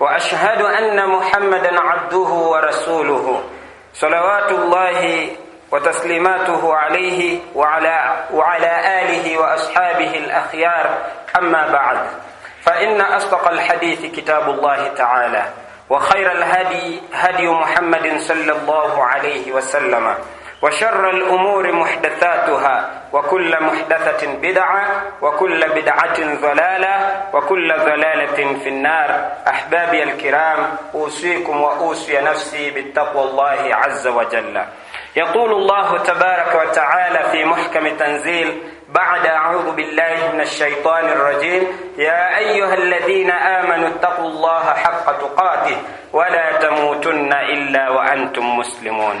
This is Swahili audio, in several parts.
وأشهد أن محمدا عبده ورسوله صلوات الله وتسليماته عليه وعلى وعلى آله وأصحابه الأخيار. أما بعد فإن أصدق الحديث كتاب الله تعالى وخير الهدي هدي محمد صلى الله عليه وسلم. وشر الأمور محدثاتها وكل محدثة بدعة وكل بدعة ضلالة وكل ضلالة في النار. أحبابي الكرام أوصيكم وأوصي نفسي بالتقوى الله عز وجل. يقول الله تبارك وتعالى في محكم تنزيل بعد أعوذ بالله من الشيطان الرجيم يا أيها الذين آمنوا اتقوا الله حق تقاته ولا تموتن إلا وأنتم مسلمون.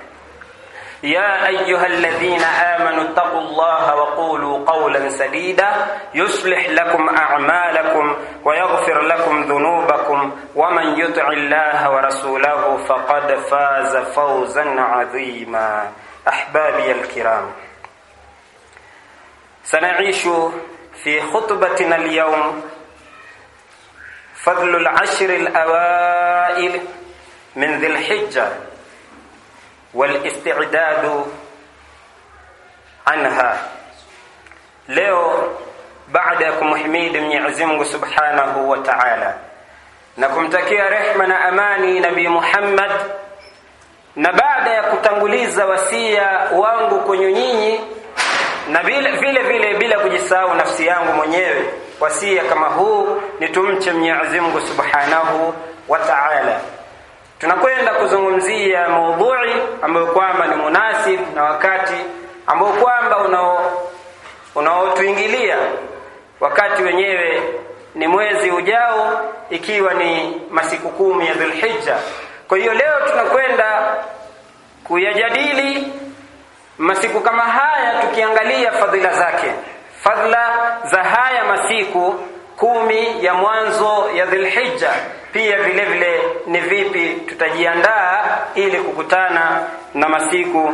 يا أيها الذين آمنوا اتقوا الله وقولوا قولا سديدا يصلح لكم أعمالكم ويغفر لكم ذنوبكم ومن يطع الله ورسوله فقد فاز فوزا عظيما. أحبابي الكرام سنعيش في خطبتنا اليوم فضل العشر الأوائل من ذي الحجة. والاستعداد عنها Leo baada ya kumhimidi Mwenyezi Mungu Subhanahu wa Ta'ala na kumtakia rehma na amani Nabii Muhammad, na baada ya kutanguliza wasia wangu kwenye nyinyi na vile vile vile bila kujisahau nafsi yangu mwenyewe, wasia kama huu ni tumche Mwenyezi Mungu Subhanahu wa Ta'ala tunakwenda kuzungumzia maudhui ambayo kwamba ni munasib na wakati ambao kwamba unao unaotuingilia wakati wenyewe ni mwezi ujao ikiwa ni masiku kumi ya Dhulhijja. Kwa hiyo leo tunakwenda kuyajadili masiku kama haya tukiangalia fadhila zake, fadhila za haya masiku kumi ya mwanzo ya Dhulhijja. Pia vile vile ni vipi tutajiandaa ili kukutana na masiku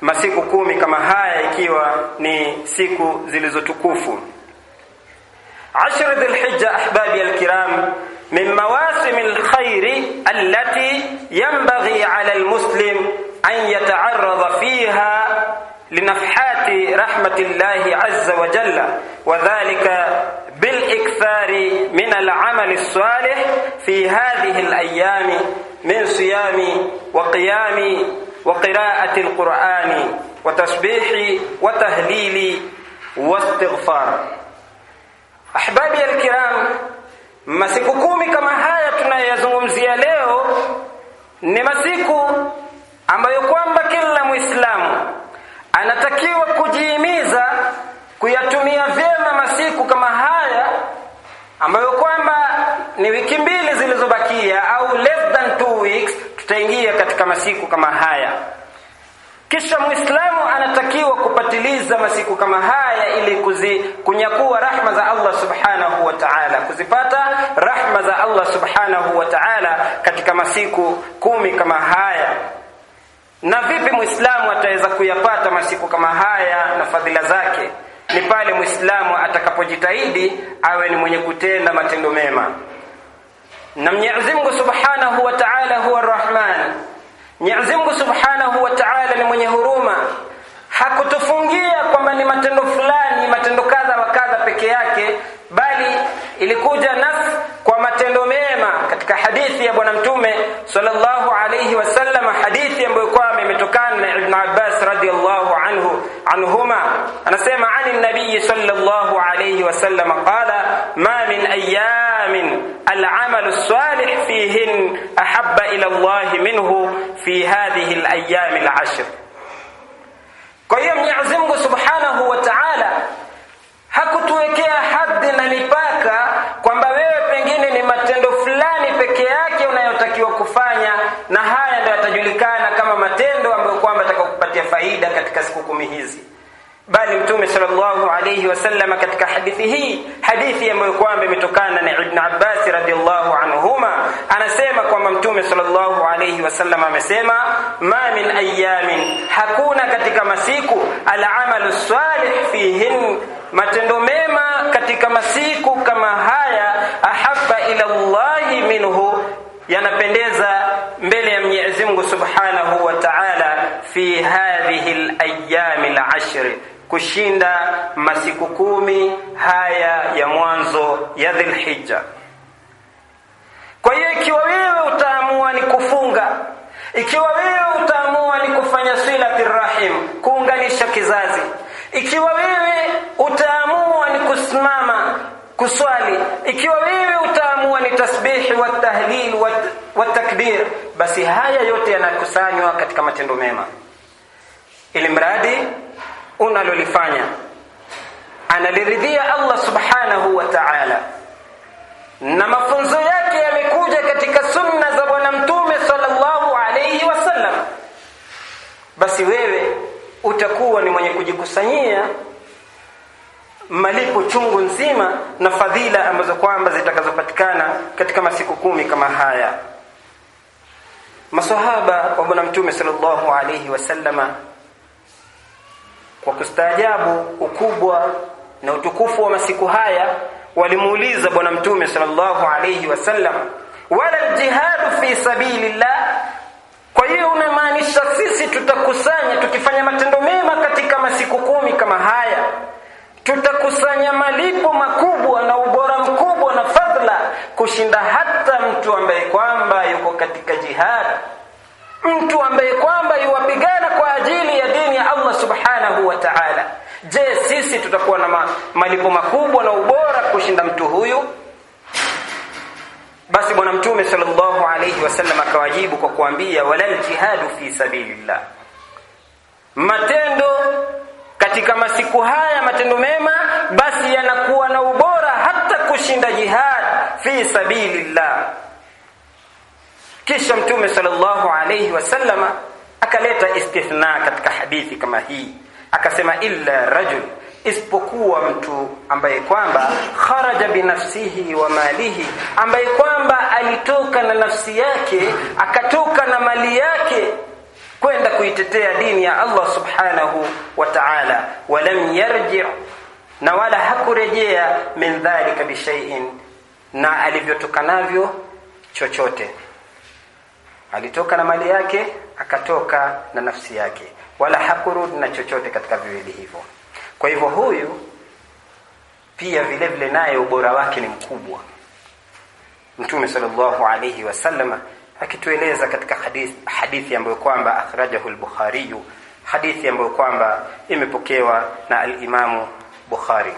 masiku kumi kama haya ikiwa ni siku zilizotukufu. Ashra Dhulhijja, ahbabi alkiram, min mawasim alkhairi allati yanbaghi ala almuslim an yata'arrada fiha linafhati rahmatillahi azza wa jalla wa dhalika بالإكثار من العمل الصالح في هذه الأيام من صيام وقيام وقراءة القرآن وتسبيح وتهليل واستغفار أحبابي الكرام masiku kumi kama haya tunayoyazungumzia leo ni masiku ambayo kwamba kila Muislamu anatakiwa kujihimiza kuyatumia vyema masiku kama haya ambayo kwamba ni wiki mbili zilizobakia au less than two weeks tutaingia katika masiku kama haya. Kisha muislamu anatakiwa kupatiliza masiku kama haya ili kunyakua rahma za Allah subhanahu wa ta'ala kuzipata rahma za Allah subhanahu wa ta'ala katika masiku kumi kama haya. Na vipi muislamu ataweza kuyapata masiku kama haya na fadhila zake ni pale mwislamu atakapojitahidi awe ni mwenye kutenda matendo mema. Na Mwenyezi Mungu Subhanahu wa Ta'ala huwa Rahman Mwenyezi Mungu Subhanahu wa Ta'ala ni mwenye huruma. Hakutufungia kwamba ni matendo fulani matendo kadha wa kadha peke yake bali ilikuja nas kwa matendo mema. Katika hadithi ya bwana mtume sallallahu alayhi wasallam hadithi ambayo kwa imetokana na Ibn Abbas radhiallahu anhu anhuma anasema ani nabii sallallahu alayhi wasallam qala ma min ayamin alamalu salih fihin ahabba ila Allah minhu fi hadhihi alayami alashr. Kwa hiyo Mwenyezi Mungu Subhanahu wa Ta'ala hakutuwekea hadhi na mipaka kwamba wewe pengine ni matendo fulani peke yake unayotakiwa kufanya na haya ndio yatajulikana kama matendo ambayo kwamba atakupatia faida katika siku kumi hizi bali mtume sallallahu alayhi wasallam katika hadithi hii hadithi ambayo kwamba imetokana na Ibn Abbas radhiallahu anhuma anasema kwamba mtume sallallahu alayhi wasallam amesema ma min ayamin hakuna katika masiku al-amalu salih fihin matendo mema katika masiku kama haya ahabba ila Allahi minhu yanapendeza mbele ya Mwenyezi Mungu Subhanahu wa Ta'ala fi hadhihi al-ayyam al-ashr kushinda masiku kumi haya ya mwanzo ya Dhulhijja. Kwa hiyo ikiwa wewe utaamua ni kufunga, ikiwa wewe utaamua ni kufanya silati rahim, kuunganisha kizazi, ikiwa wewe utaamua ni kusimama kuswali, ikiwa wewe utaamua ni tasbihi wa tahlil wa takbir, basi haya yote yanakusanywa katika matendo mema, ili mradi unalolifanya. Analiridhia Allah subhanahu wa ta'ala. Na mafunzo yake yamekuja katika sunna za bwana mtume sallallahu alayhi wasallam basi wewe utakuwa ni mwenye kujikusanyia malipo chungu nzima na fadhila ambazo kwamba zitakazopatikana katika masiku kumi kama haya. Masahaba wa bwana mtume sallallahu alayhi wasallama kwa kustaajabu ukubwa na utukufu wa masiku haya walimuuliza bwana mtume sallallahu alayhi wasallam wala jihadu fi sabilillah? Kwa hiyo unamaanisha sisi tutakusanya tukifanya matendo mema katika masiku kumi kama haya? Tutakusanya malipo makubwa na ubora mkubwa na fadhila kushinda hata mtu ambaye kwamba yuko katika jihad mtu ambaye kwamba yuwapigana kwa ajili ya dini ya Allah subhanahu wa ta'ala. Je sisi tutakuwa na ma, malipo makubwa na ubora kushinda mtu huyu? Basi bwana mtume sallallahu alayhi wasallam akawajibu kwa kuambia walal jihadu fi sabilillah. Matendo katika masiku haya matendo mema basi yanakuwa na ubora hata kushinda jihad fi sabilillah kisha mtume sallallahu alayhi wasallama akaleta istithna katika hadithi kama hii. Akasema illa rajul isipokuwa mtu ambaye kwamba kharaja binafsihi wa malihi ambaye kwamba alitoka na nafsi yake akatoka na mali yake kwenda kuitetea dini ya Allah subhanahu wa ta'ala. Walam yarji na wala hakurejea min dhalika bishai'in na alivyotoka navyo chochote alitoka na mali yake akatoka na nafsi yake. Wala hakurudi na chochote katika viwili hivyo. Kwa hivyo huyu pia vile vile naye ubora wake ni mkubwa. Mtume sallallahu alayhi wasallam akitueleza katika hadithi, hadithi ambayo kwamba akhrajahu al-Bukhari hadithi ambayo kwamba imepokewa na al-Imamu Bukhari.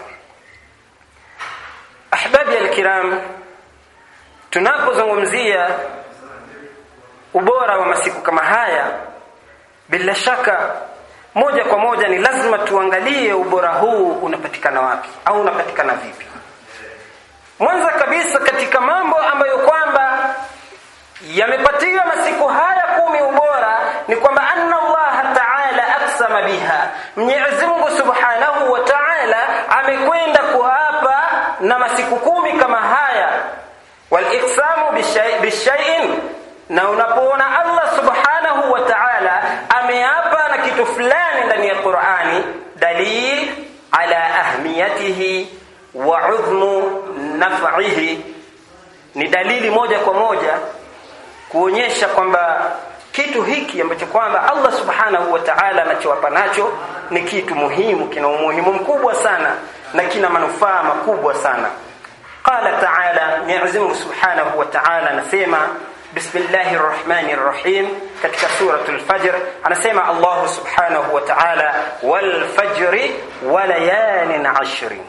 Ahbabi al-kiram tunapozungumzia ubora wa masiku kama haya bila shaka moja kwa moja ni lazima tuangalie ubora huu unapatikana wapi au unapatikana vipi. Mwanza kabisa katika mambo ambayo kwamba yamepatiwa masiku haya kumi ubora ni kwamba anna Allah ta'ala aksama biha. Mwenyezi Mungu Subhanahu wa Ta'ala amekwenda kuapa na masiku kumi kama haya na unapoona Allah Subhanahu wa Ta'ala ameapa na kitu fulani ndani ya Qur'ani dalil ala ahmiyatihi wa udhmu naf'ihi. Ni dalili moja kwa moja kuonyesha kwamba kitu hiki ambacho kwamba Allah Subhanahu wa Ta'ala anachowapa nacho ni kitu muhimu kina umuhimu mkubwa sana na kina manufaa makubwa sana. Qala ta'ala Mwenyezi Mungu Subhanahu wa Ta'ala anasema bismillahir rahmanir rahim katika suratul fajr anasema Allah subhanahu wa ta'ala wal fajri wa layalin ashri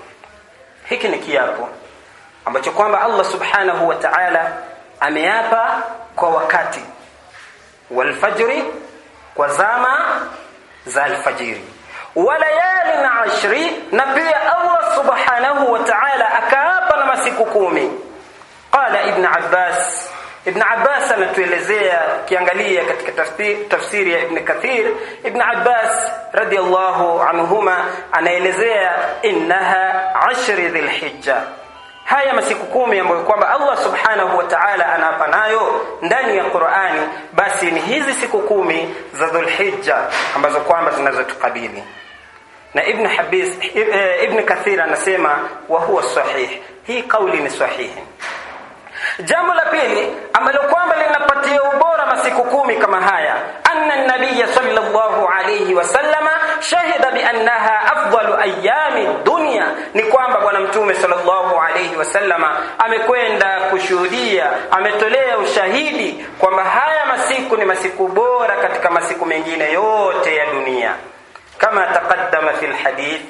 hiki ni kiapo ambacho kwamba Allah subhanahu wa ta'ala ameapa kwa wakati wal fajri kwa zama za alfajiri wa layalin ashri na pia Allah subhanahu wa ta'ala akaapa na masiku kumi qala ibn Abbas Ibn Abbas anatuelezea kiangalia katika tafsiri, tafsiri ya Ibn Kathir Ibn Abbas radiyallahu anhuma anaelezea innaha ashri dhilhijja. Haya masiku kumi ambayo kwamba Allah subhanahu wa ta'ala anaapa nayo ndani ya Qur'ani basi ni hizi siku kumi za Dhulhijja ambazo kwamba zinazotukabili na Ibn Habis Ibn Kathir anasema wa huwa sahih. Hii kauli ni sahihi Jambo la pili ambalo kwamba linapatia ubora masiku kumi kama haya anna an-nabiy sallallahu alayhi wasallama shahida bi annaha afdalu ayami dunya ni kwamba bwana mtume sallallahu alayhi wasallama amekwenda kushuhudia ametolea ushahidi kwamba haya masiku ni masiku bora katika masiku mengine yote ya dunia. Kama taqaddama fil hadith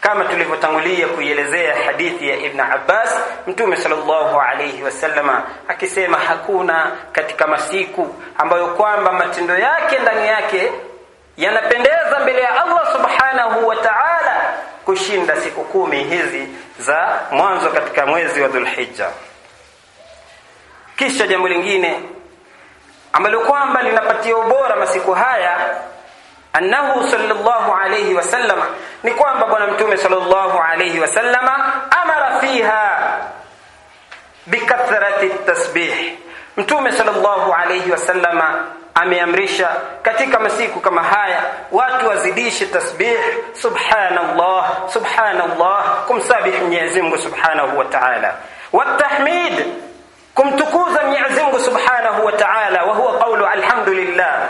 kama tulivyotangulia kuielezea hadithi ya Ibn Abbas Mtume sallallahu alayhi wasallama akisema hakuna katika masiku ambayo kwamba matendo yake ndani yake yanapendeza mbele ya Allah subhanahu wa ta'ala kushinda siku kumi hizi za mwanzo katika mwezi wa Dhulhijja. Kisha jambo lingine ambalo kwamba linapatia ubora masiku haya annahu sallallahu alayhi wasallama ni kwamba bwana mtume sallallahu alayhi wasallama amara fiha bikathrati tasbih mtume sallallahu alayhi wasallama ameamrisha katika masiku kama haya watu wazidishe tasbih subhanallah subhanallah kumsabih Mwenyezi Mungu subhanahu wa ta'ala. Watahmid kumtukuza Mwenyezi Mungu subhanahu wa ta'ala wa huwa qawlu alhamdulillah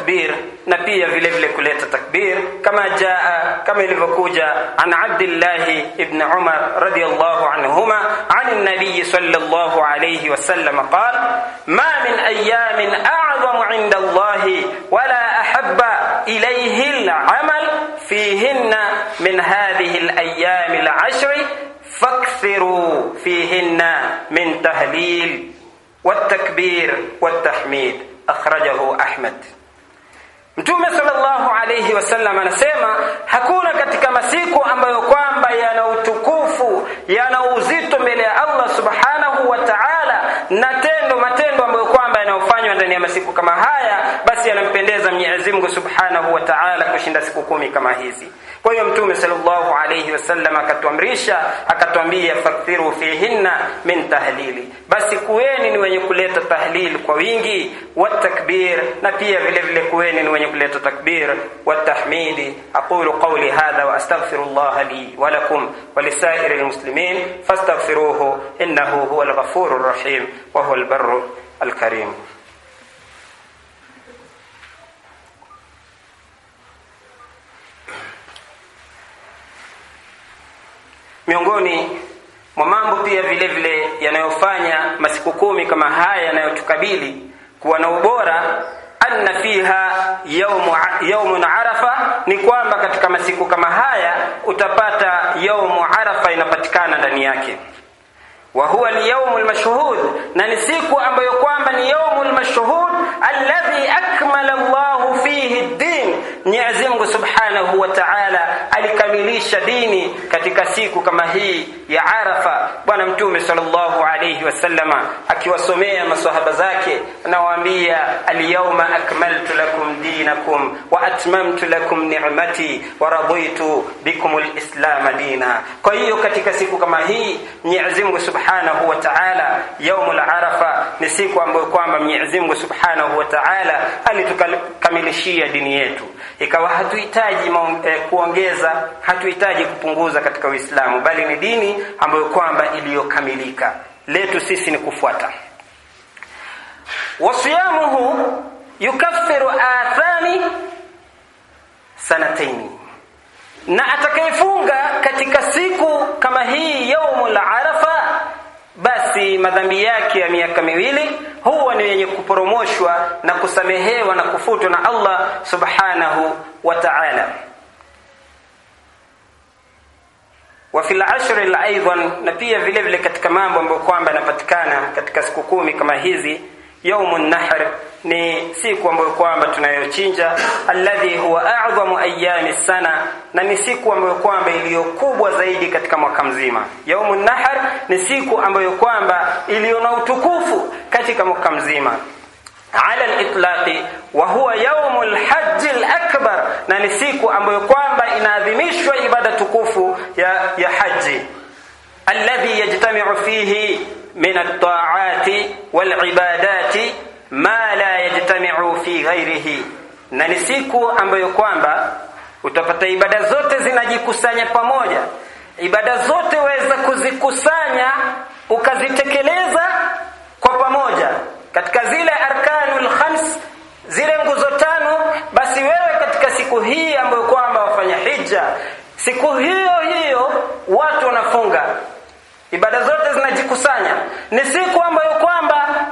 والتكبير نبيه vile vile kuleta takbir kama jaa kama ilivyokuja an Abdullah ibn Umar radiyallahu anhuma an an-nabiy sallallahu alayhi wasallam qala ma min ayamin a'zamu 'inda Allah wala ahabba ilayhi al-'amal fihinna min hadhihi al-ayyam al-'ashr fakthiru fihinna min tahlil والتكبير والتحميد akhrajahu Ahmad Mtume sallallahu alayhi wasallam anasema hakuna katika masiku ambayo kwamba yana utukufu yana uzito mbele ya Allah subhanahu wa ta'ala na tendo matendo ambayo kwamba yanayofanywa ndani ya masiku kama haya basi yanampendeza Mwenyezi Mungu subhanahu wa ta'ala kushinda siku kumi kama hizi kwa hiyo mtume sallallahu alayhi wasallam akatuamrisha akatuambia fakthiru fihinna min tahlili basi kuweni ni wenye kuleta tahlil kwa wingi watakbir na pia vile vile kuweni ni wenye kuleta takbir watahmidi aqulu qawli hadha wa astaghfirullah li wa lakum wa lisairi almuslimin fastaghfiruhu innahu huwal ghafurur rahim wa huwal barru alkarim miongoni mwa mambo pia vile vile yanayofanya masiku kumi kama haya yanayotukabili kuwa na ubora anna fiha yaumu yaumun arafa ni kwamba katika masiku kama haya utapata yaumu arafa inapatikana ndani yake. Wa huwa al-yawm al-mashhud na ni siku ambayo kwamba ni yawm al-mashhud alladhi akmala Allah fihi ad-din Mwenyezi Mungu Subhanahu wa Ta'ala alikamilisha dini katika siku kama hii ya Arafa. Bwana mtume sallallahu alayhi wasallama akiwasomea maswahaba zake anawaambia al-yawma akmaltu lakum dinakum wa atmamtu lakum ni'mati wa raditu bikum al-islam dina. Kwa hiyo katika siku kama hii Mwenyezi Mungu Subhanahu wa Ta'ala yaumul Arafa ni siku ambayo kwamba Mwenyezi Mungu Subhanahu wa Ta'ala alitukamilishia dini yetu ikawa hatuhitaji eh, kuongeza hatuhitaji kupunguza katika Uislamu bali ni dini ambayo kwamba iliyokamilika. Letu sisi ni kufuata. Wasiyamuhu yukaffiru athami sanataini. Na atakayefunga katika siku kama hii yaumul arafa basi madhambi yake ya miaka miwili huwa ni yenye kuporomoshwa na kusamehewa na kufutwa na Allah subhanahu wa ta'ala. Wa fil ashri aidan na pia vile vile katika mambo ambayo kwamba yanapatikana katika siku kumi kama hizi yaumun nahr ni siku ambayo kwamba tunayochinja alladhi huwa a'zamu ayami sana na ni siku ambayo kwamba iliyo kubwa zaidi katika mwaka mzima. Yaumun nahr ni siku ambayo kwamba iliyo na utukufu katika mwaka mzima. Ala al-itlaqi wa huwa yaumul hajj al-akbar na ni siku ambayo kwamba inaadhimishwa ibada tukufu ya ya haji alladhi yajtami'u fihi min at-ta'ati wal-ibadati ma la yajtami'u fi ghairihi na ni siku ambayo kwamba utapata ibada zote zinajikusanya pamoja. Ibada zote waweza kuzikusanya ukazitekeleza kwa pamoja. Katika zile arkanul khams zile nguzo tano basi wewe katika siku hii ambayo kwamba wafanya hija siku hiyo hiyo watu wanafunga ibada zote zinajikusanya. Ni siku ambayo kwamba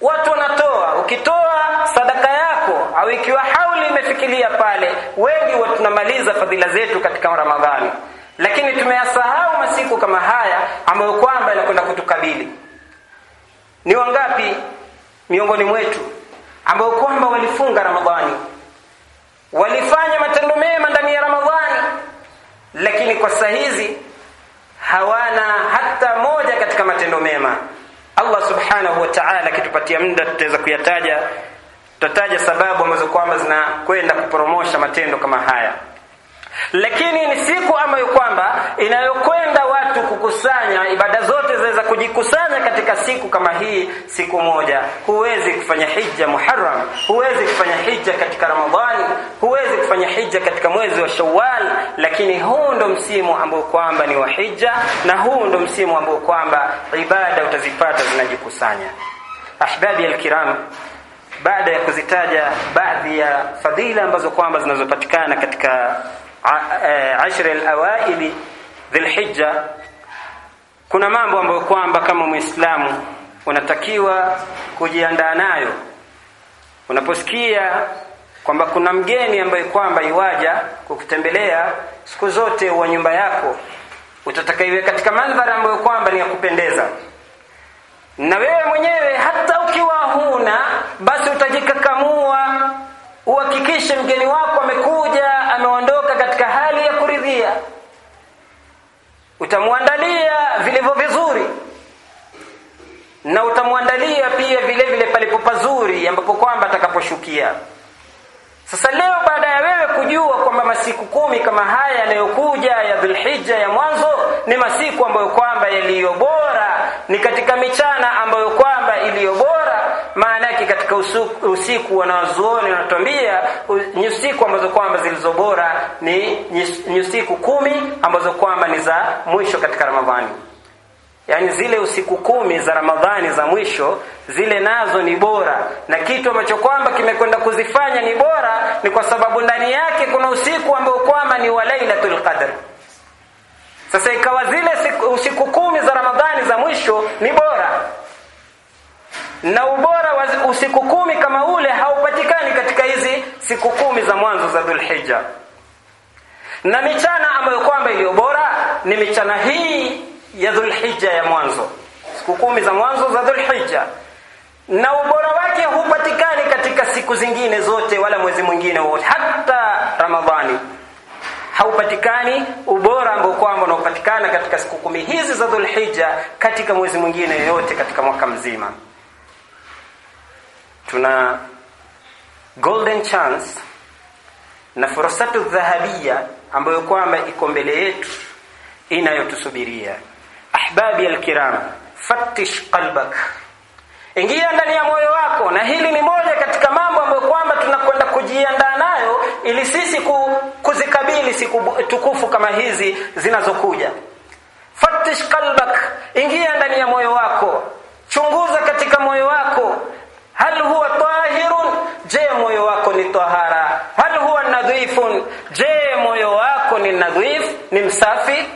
watu wanatoa. Ukitoa sadaka yako au ikiwa hauli imefikilia pale wengi tunamaliza fadhila zetu katika ramadhani. Lakini tumeyasahau masiku kama haya ambayo kwamba yanakwenda kutukabili. Ni wangapi miongoni mwetu ambao kwamba walifunga ramadhani? Walifanya matendo mema ndani ya ramadhani lakini kwa saa hizi hawana hata moja katika matendo mema. Allah subhanahu wa ta'ala akitupatia muda tutaweza kuyataja. Tutataja sababu ambazo kwamba zinakwenda kupromosha matendo kama haya lakini ni siku ambayo kwamba inayokwenda watu kukusanya ibada zote zaweza kujikusanya katika siku kama hii siku moja. Huwezi kufanya hija muharram huwezi kufanya hija katika ramadhani huwezi kufanya hija katika mwezi wa shawwal. Lakini huu ndo msimu ambao kwamba ni wa hija na huu ndo msimu ambao kwamba ibada utazipata zinajikusanya. Ahbabi alkiram baada ya kuzitaja baadhi ya fadhila ambazo kwamba zinazopatikana katika ashri alawaili dhilhijja. Kuna mambo ambayo kwamba kama muislamu unatakiwa kujiandaa nayo. Unaposikia kwamba kuna mgeni ambaye kwamba iwaja kukutembelea siku zote wa nyumba yako. Utatakaiwe katika mandhari ambayo kwamba ni ya kupendeza. Na wewe mwenyewe hata ukiwa huna basi utajikakamua. Uhakikishe mgeni wako amekuja ameondoka katika hali ya kuridhia utamwandalia vilivyo vizuri. Na utamwandalia pia vile vile palipo pazuri ambapo kwamba atakaposhukia. Sasa leo baada ya wewe kujua kwamba masiku kumi kama haya yanayokuja ya Dhulhijja ya mwanzo ni masiku ambayo kwamba yaliyo bora ni katika michana ambayo kwamba iliyo bora maana yake katika usiku, usiku wanazuoni wanatuambia ni usiku ambazo kwamba zilizo bora ni ni usiku kumi ambazo kwamba ni za mwisho katika Ramadhani. Yaani zile usiku kumi za Ramadhani za mwisho zile nazo ni bora. Na kitu ambacho kwamba kimekwenda kuzifanya ni bora ni kwa sababu ndani yake kuna usiku ambao kwamba ni wa Lailatul Qadr. Sasa ikawa zile siku, usiku kumi za Ramadhani za mwisho ni bora na ubora wa usiku kumi kama ule haupatikani katika hizi siku kumi za mwanzo za Dhulhijja. Na michana ambayo kwamba iliyo bora ni michana hii ya Dhulhijja ya mwanzo. Siku kumi za mwanzo za Dhulhijja. Na ubora wake hupatikani katika siku zingine zote wala mwezi mwingine wote. Hata Ramadhani. Haupatikani ubora ambao kwamba unaopatikana katika siku kumi hizi za Dhulhijja katika mwezi mwingine yoyote katika mwaka mzima tuna golden chance na fursatu dhahabia ambayo kwamba iko mbele yetu inayotusubiria. Ahbabi alkiram fattish qalbak. Ingia ndani ya moyo wako na hili ni moja katika mambo ambayo kwamba tunakwenda kujiandaa nayo ili sisi kuzikabili siku tukufu kama hizi zinazokuja. Fattish qalbak ingia ndani ya moyo wako. Chunguza katika moyo wako hal huwa ni msafi?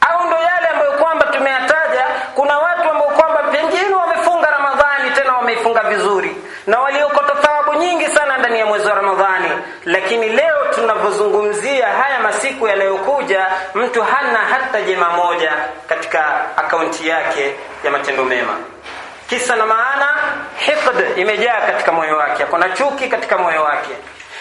Au ndo yale ambayo kwamba tumeyataja? Kuna watu ambao kwamba pengine wamefunga ramadhani tena wameifunga vizuri na waliokota thawabu nyingi sana ndani ya mwezi wa ramadhani. Lakini leo tunavyozungumzia haya masiku yanayokuja mtu hana hata jema moja katika akaunti yake ya matendo mema. Kisa na maana hiqd imejaa katika moyo wake akona chuki katika moyo wake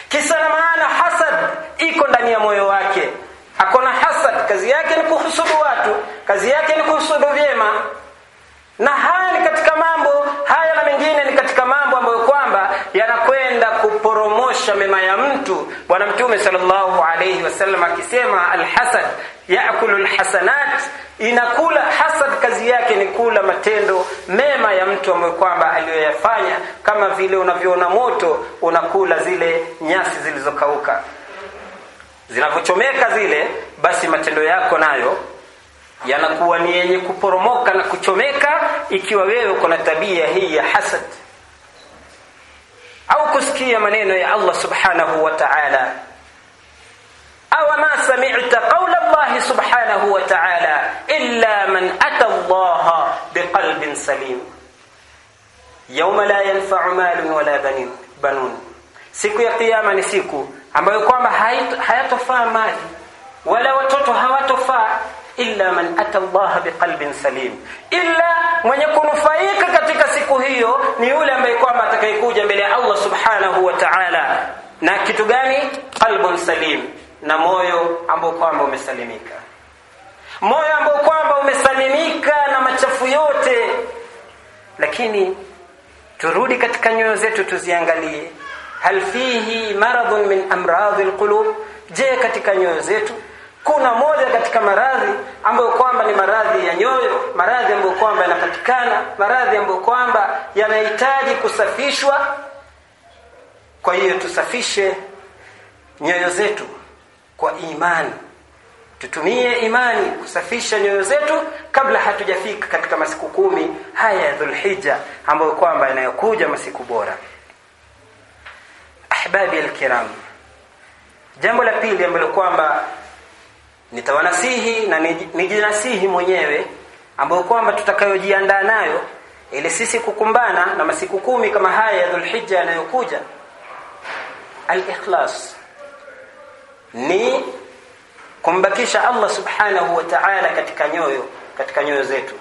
kisa na maana hasad iko ndani ya moyo wake. Akona hasad. Kazi yake ni kuhusudu watu. Kazi yake ni kuhusudu vyema. Na haya ni katika mambo haya na mengine ni katika mambo ambayo kwamba yanakwenda kuporomosha mema ya mtu. Bwana mtume sallallahu alayhi wasallam akisema alhasad yaakulu alhasanat. Inakula hasad kazi yake ni kula matendo mema ya mtu ambaye kwamba aliyoyafanya kama vile unavyoona moto unakula zile nyasi zilizokauka. Zinavyochomeka zile basi matendo yako nayo yanakuwa ni yenye kuporomoka na kuchomeka ikiwa wewe uko na tabia hii ya hasad. Au kusikia maneno ya Allah subhanahu wa ta'ala aw ma sami'ta qawla Allah subhanahu wa ta'ala illa man ata Allah biqalbin salim. Yawma la yanfa'u malun wala banin banun. Siku ya kiyama ni siku ambayo kwamba hayatofaa mali wala watoto hawatofaa illa man ata Allah biqalbin salim. Illa mwenye kunufaika katika siku hiyo ni yule ambaye kwamba atakayekuja mbele ya Allah subhanahu wa ta'ala. Na kitu gani? Qalbun salim na moyo ambao kwamba umesalimika. Moyo ambao kwamba umesalimika na machafu yote. Lakini turudi katika nyoyo zetu tuziangalie. Hal fihi maradhun min amradhi alqulub? Je katika nyoyo zetu kuna moja katika maradhi ambayo kwamba ni maradhi ya nyoyo maradhi ambayo kwamba yanapatikana maradhi ambayo kwamba yanahitaji kusafishwa? Kwa hiyo tusafishe nyoyo zetu kwa imani. Tutumie imani kusafisha nyoyo zetu kabla hatujafika katika masiku kumi haya ya dhulhija ambayo kwamba yanayokuja masiku bora. Ahbabi alkiram. Jambo la pili ambalo kwamba nitawanasihi na nijinasihi mwenyewe ambayo kwamba tutakayojiandaa nayo ili sisi kukumbana na masiku kumi kama haya ya dhulhija yanayokuja. Al-ikhlas ni kumbakisha Allah subhanahu wa ta'ala katika nyoyo katika nyoyo zetu.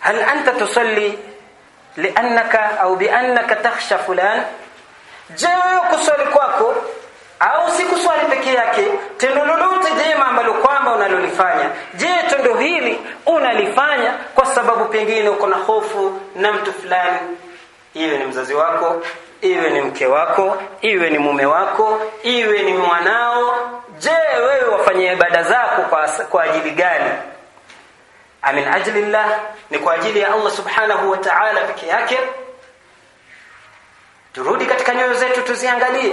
Hal anta tusalli liannaka au biannaka takhsha fulan? Je kuswali kwako au si kuswali peke yake? Tendo lolote jema ambalo kwamba unalolifanya. Je tendo hili unalifanya kwa sababu pengine uko na hofu na mtu fulani? Iwe ni mzazi wako iwe ni mke wako iwe ni mume wako iwe ni mwanao. Je wewe wafanye ibada zako kwa, kwa ajili gani? Amin ajlillah ni kwa ajili ya Allah subhanahu wa ta'ala peke yake. Turudi katika nyoyo zetu tuziangalie.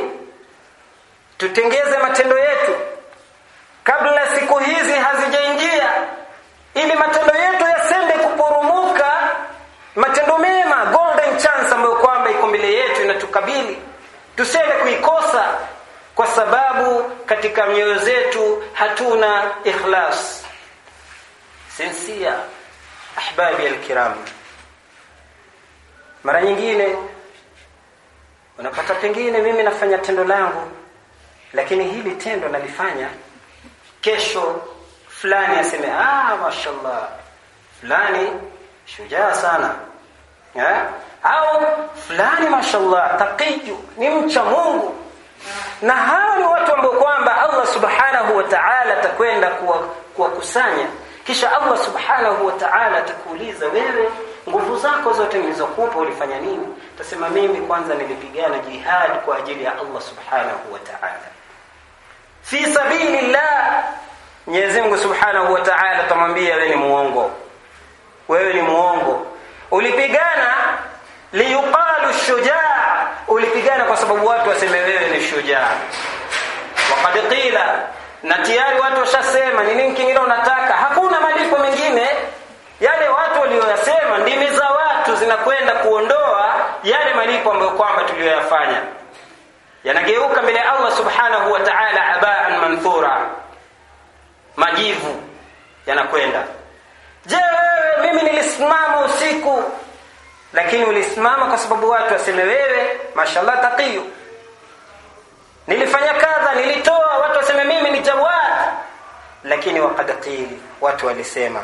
Tutengeze matendo yetu. Kabla siku hizi hazijaingia ili matendo yetu yasende kupurumuka matendo mema golden chance ambayo kwamba iko mbele yetu tuseme kuikosa kwa sababu katika mioyo zetu hatuna ikhlas. Sinsia ahbabi alkiram. Mara nyingine unapata pengine mimi nafanya tendo langu lakini hili tendo nalifanya kesho fulani aseme ah mashallah fulani shujaa sana. Eh? Au fulani mashallah taqiyu ni mcha Mungu. Na hawa ni watu ambao kwamba Allah subhanahu wa ta'ala atakwenda kuwakusanya. Kisha Allah subhanahu wa ta'ala atakuuliza wewe nguvu zako zote nilizokupa ulifanya nini? Utasema mimi kwanza nilipigana jihad kwa ajili ya Allah subhanahu wa ta'ala. Fi sabilillah Mwenyezi Mungu Subhanahu wa Ta'ala tamwambia wewe ni muongo. Wewe ni muongo. Ulipigana liyuqalu shujaa. Ulipigana kwa sababu watu waseme wewe ni shujaa. Waqad qila. Na tayari watu washasema ni nini kingine unataka? Hakuna malipo mengine. Yale watu walioyasema ndimi za watu zinakwenda kuondoa yale malipo ambayo kwamba tuliyoyafanya. Yanageuka mbele Allah subhanahu wa ta'ala abaan manthura. Majivu yanakwenda. Je wewe mimi nilisimama usiku lakini ulisimama kwa sababu watu waseme wewe mashallah taqiyu. Nilifanya kadha nilitoa watu waseme mimi ni jawad. Lakini waqad qili watu walisema.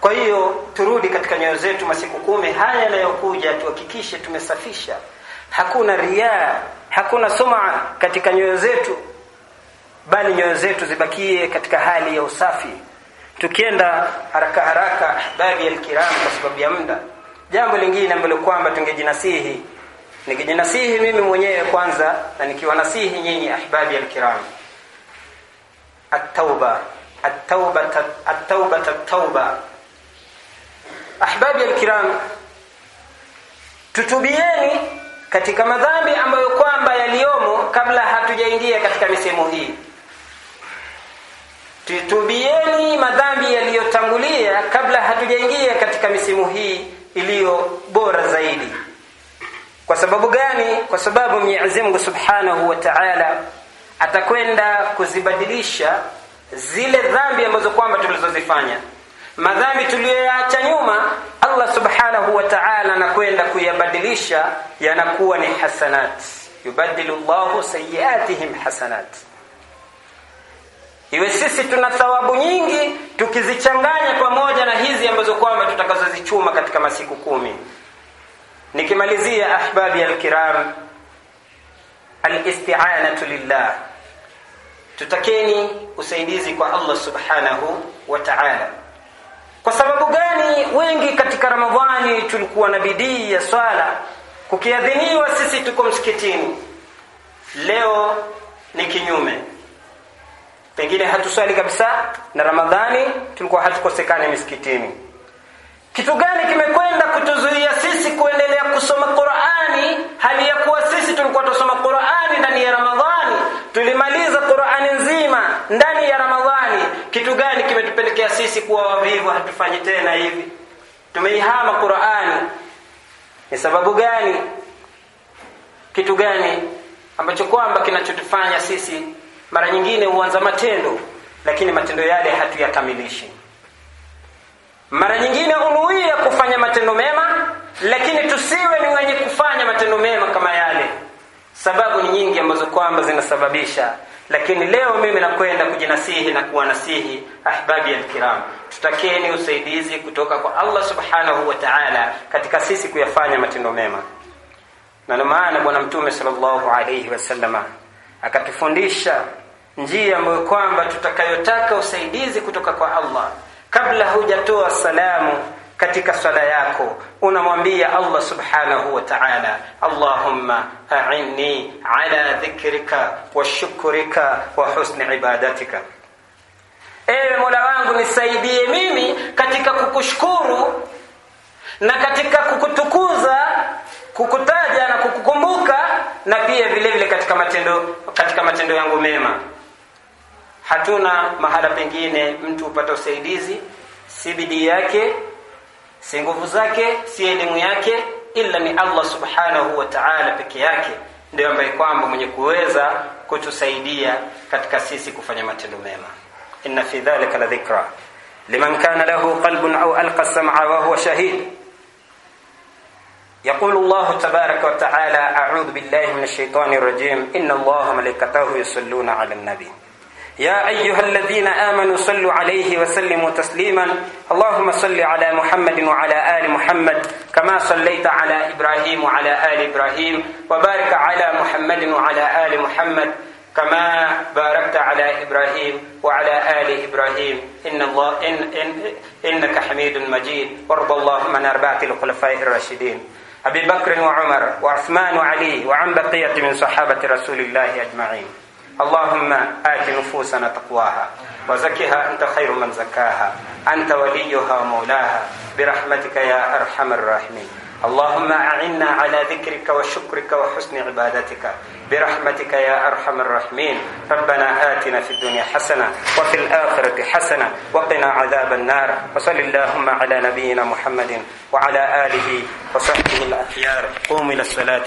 Kwa hiyo turudi katika nyoyo zetu masiku kumi haya yanayokuja tuhakikishe tumesafisha. Hakuna riaa hakuna suma katika nyoyo zetu bali nyoyo zetu zibakie katika hali ya usafi tukienda haraka haraka ahbabi alkiram kwa sababu ya muda. Jambo lingine ambalo kwamba tungejinasihi nikijinasihi mimi mwenyewe kwanza na nikiwa nasihi nyinyi ahbabi alkiram. At-tauba at-tauba at-tauba at-tauba. Ahbabi alkiram tutubieni katika madhambi ambayo kwamba yaliomo kabla hatujaingia katika misemo hii tutubieni madhambi yaliyotangulia kabla hatujaingia katika misimu hii iliyo bora zaidi. Kwa sababu gani? Kwa sababu Mwenyezi Mungu Subhanahu wa Ta'ala atakwenda kuzibadilisha zile dhambi ambazo kwamba tulizozifanya. Madhambi tuliyoyaacha nyuma Allah Subhanahu wa Ta'ala anakwenda kuyabadilisha yanakuwa ni hasanat. Yubadilu Allahu sayyiatihim hasanat iwe sisi tuna thawabu nyingi tukizichanganya pamoja na hizi ambazo kwamba tutakazozichuma katika masiku kumi. Nikimalizia ahbabi alkiram alisti'anatu lillah. Tutakeni usaidizi kwa Allah subhanahu wa ta'ala. Kwa sababu gani wengi katika ramadhani tulikuwa na bidii ya swala kukiadhiniwa sisi tuko msikitini? Leo ni kinyume pengine hatuswali kabisa na ramadhani tulikuwa hatukosekane misikitini. Kitu gani kimekwenda kutuzuia sisi kuendelea kusoma Qur'ani hali ya kuwa sisi tulikuwa tusoma Qur'ani ndani ya Ramadhani? Tulimaliza Qur'ani nzima ndani ya Ramadhani. Kitu gani kimetupelekea sisi kuwa wavivu hatufanyi tena hivi? Tumeihama Qur'ani. Ni sababu gani? Kitu gani ambacho kwamba kinachotufanya sisi mara nyingine huanza matendo lakini matendo yale hatuyakamilishi. Mara nyingine hunuia kufanya matendo mema lakini tusiwe ni wenye kufanya matendo mema kama yale. Sababu ni nyingi ambazo kwamba zinasababisha lakini leo mimi nakwenda kujinasihi na kuwanasihi ahbabi alkiram. Tutakeni usaidizi kutoka kwa Allah subhanahu wa ta'ala katika sisi kuyafanya matendo mema. Na ndio maana bwana mtume sallallahu alayhi wasallama akatufundisha njia ambayo kwamba tutakayotaka usaidizi kutoka kwa Allah. Kabla hujatoa salamu katika swala yako unamwambia Allah subhanahu wa ta'ala Allahumma a'inni ala dhikrika wa shukrika wa husni ibadatika. Ewe Mola wangu nisaidie mimi katika kukushukuru na katika kukutukuza kukutaja na kukukumbuka na pia vile vile katika matendo katika matendo yangu mema hatuna mahala pengine mtu upata usaidizi si bidii yake si nguvu zake si elimu yake ila ni Allah subhanahu wa ta'ala peke yake ndio ambaye kwamba mwenye kuweza kutusaidia katika sisi kufanya matendo mema inna fi dhalika la dhikra liman kana lahu qalbun au alqa sam'a wa huwa shahid يقول الله تبارك وتعالى أعوذ بالله من الشيطان الرجيم إن الله ملائكته يصلون على النبي يا أيها الذين آمنوا صلوا عليه وسلموا تسليما. اللهم صل على محمد وعلى آل محمد كما صليت على إبراهيم وعلى آل إبراهيم وبارك على محمد وعلى آل محمد كما باركت على إبراهيم وعلى آل إبراهيم. إن الله إن إن إنك حميد مجيد. وارض اللهم عن أربعة الخلفاء الراشدين. أبي بكر وعمر وعثمان وعلي وعن بقية من صحابة رسول الله أجمعين. اللهم آت نفوسنا تقواها وزكها أنت خير من زكاها. أنت وليها ومولاها برحمتك يا أرحم الراحمين. اللهم أعنا على ذكرك وشكرك وحسن عبادتك. برحمتك يا أرحم الراحمين. ربنا آتنا في الدنيا حسنة وفي الآخرة حسنة وقنا عذاب النار. وصل اللهم على نبينا محمد وعلى آله وصحبه الأخيار. قوموا إلى الصلاة.